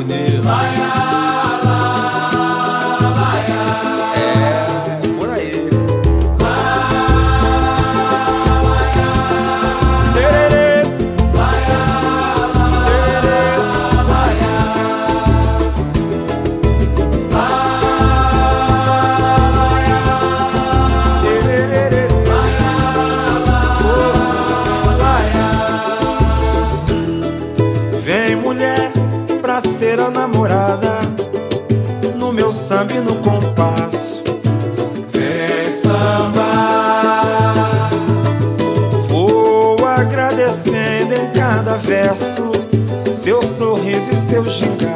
mulher. samba no compasso. Vem samba. Vou agradecendo em cada verso, seu sorriso e seu gigante.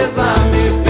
tristeza me.